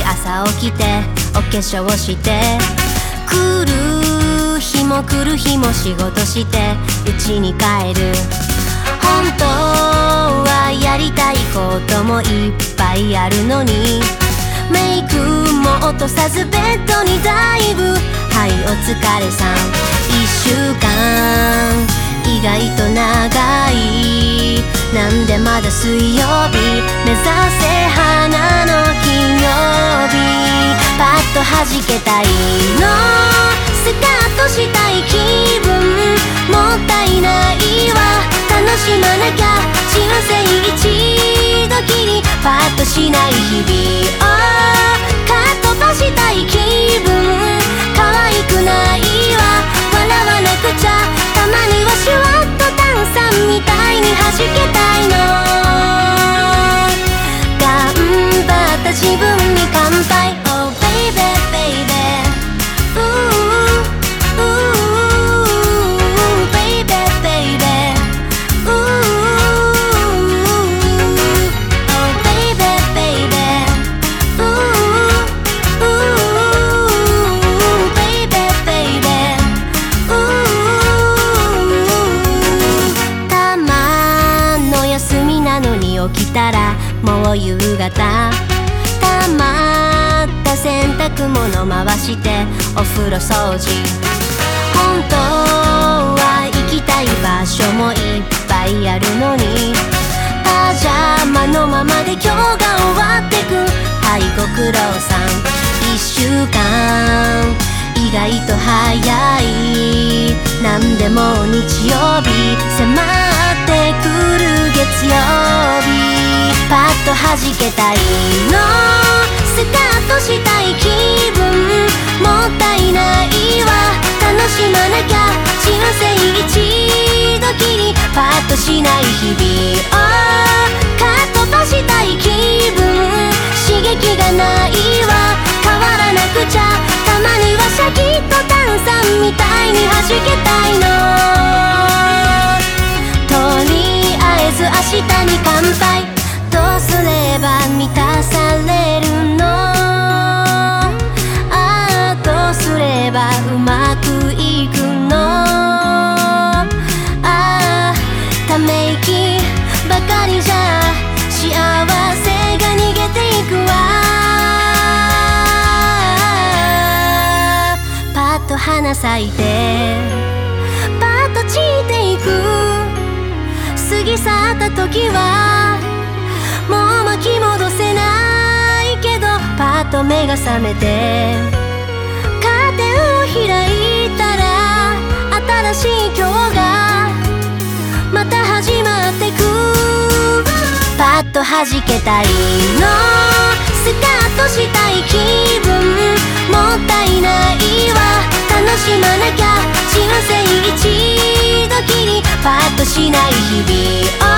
朝起きてお化粧して来る日も来る日も仕事して家に帰る。本当はやりたいこともいっぱいあるのにメイクも落とさずベッドにダイブ。はいお疲れさん。一週間意外と長い。なんでまだ水曜日？目指せ花の金曜日。パッと弾けたいの。スカッとしたい気分。もったいないわ。楽しまなきゃ。人生一度きり。パッとしない日々。起きたらもう夕方たまった洗濯物回してお風呂掃除。本当は行きたい場所もいっぱいあるのに。パジャマのままで今日が終わってく。はいご苦労さん。一週間。意外と早いなんでも日曜日迫ってくる月曜弾けたいのスカッとしたい気分もったいないわ楽しまなきゃ人生一度きりパッとしない日々をかっ飛ばしたい気分。刺激がないわ変わらなくちゃたまにはシャキッと炭酸みたいに弾けたいの。ため息ばかりじゃ幸せが逃げていくわ。パッと花咲いてパッと散っていく。過ぎ去った時はもう巻き戻せないけどパッと目が覚めてカーテンを開いたら新しいっと弾けたいのスカートしたい気分もったいないわ楽しまなきゃ人生一度きりパッとしない日々を